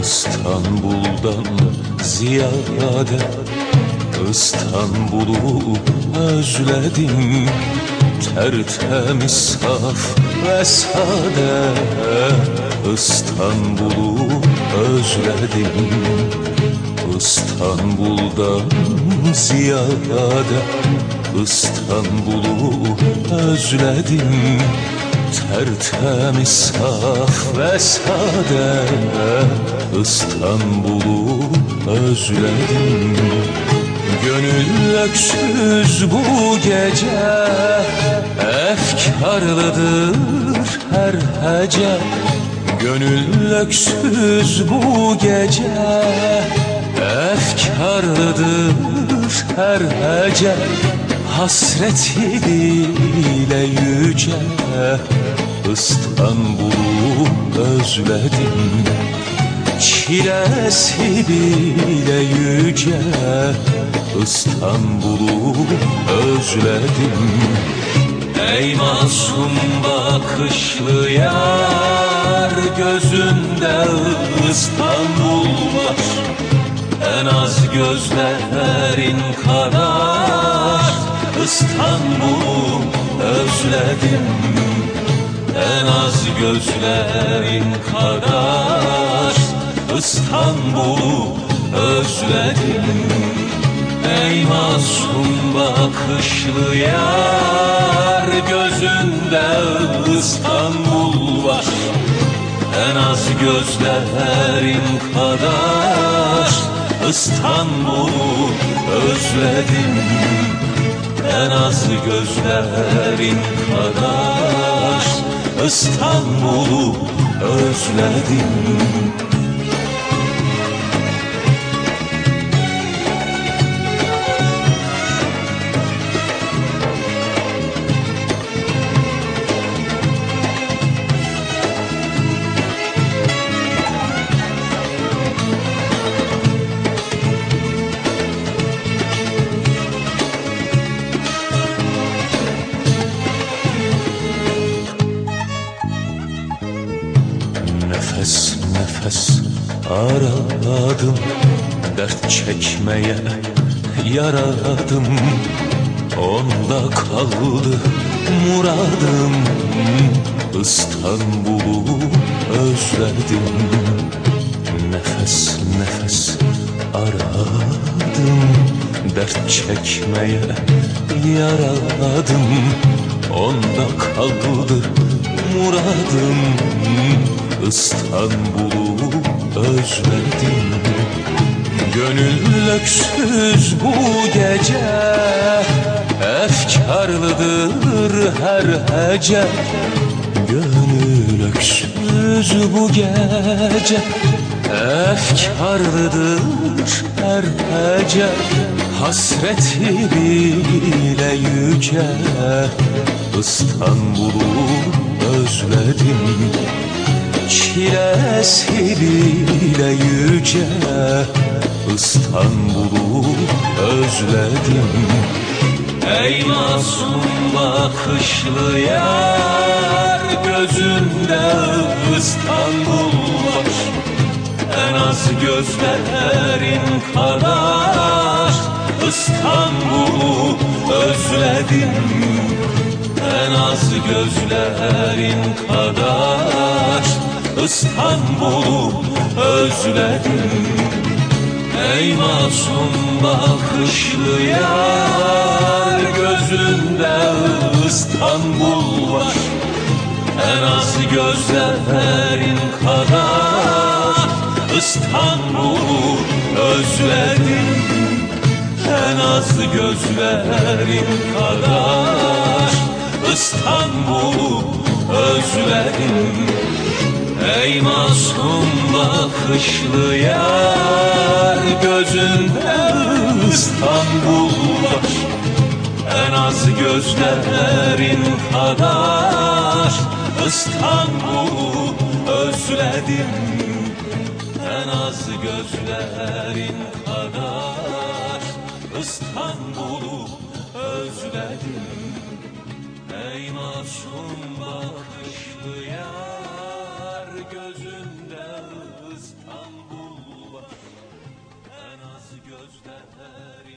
İstanbul'dan ziyade İstanbul'u özledim. Tertemiz saf ve sade İstanbul'u özledim. İstanbul'dan ziyade İstanbul'u özledim Tertemiz saf ve sade. İstanbul'u özledim. Gönül öksüz bu gece. Efkarlıdır her hece. Gönül öksüz bu gece. Efkarlıdır her hece Hasretiyle yüce İstanbul'u özledim. Çilesi bile yüce İstanbul'u özledim. Ey masum bakışlı yar Gözünde İstanbul var. En az gözlerin kadar İstanbul'u özledim. En az gözlerin kadar İstanbul'u özledim. Ey masum bakışlı yar Gözünde İstanbul var. En az gözlerin kadar İstanbul'u özledim En az gözlerin kadar İstanbul'u özledim aradım Dert çekmeye yaradım. Onda kaldı muradım. İstanbul'u özledim. Nefes nefes aradım. Dert çekmeye yaradım. Onda kaldı muradım İstanbul'u özledim. Gönül öksüz bu gece Efkarlıdır her hece. Gönül öksüz bu gece Efkarlıdır her hece. Hasreti bile yüce İstanbul'u özledim Çilesi bile yüce İstanbul'u özledim. Ey masum bakışlı yar Gözünde İstanbul var. En az gözlerin kadar İstanbul'u özledim. En az gözlerin kadar İstanbul'u özledim. Ey masum bakışlı yar Gözünde İstanbul var. En az gözlerin kadar İstanbul'u özledim. En az gözlerin kadar İstanbul'u özledim Ey masum bakışlı yar Gözünde İstanbul var En az gözlerin kadar İstanbul'u özledim. En az gözlerin kadar İstanbul'u özledim. Ey masum bakışlı yar gözler.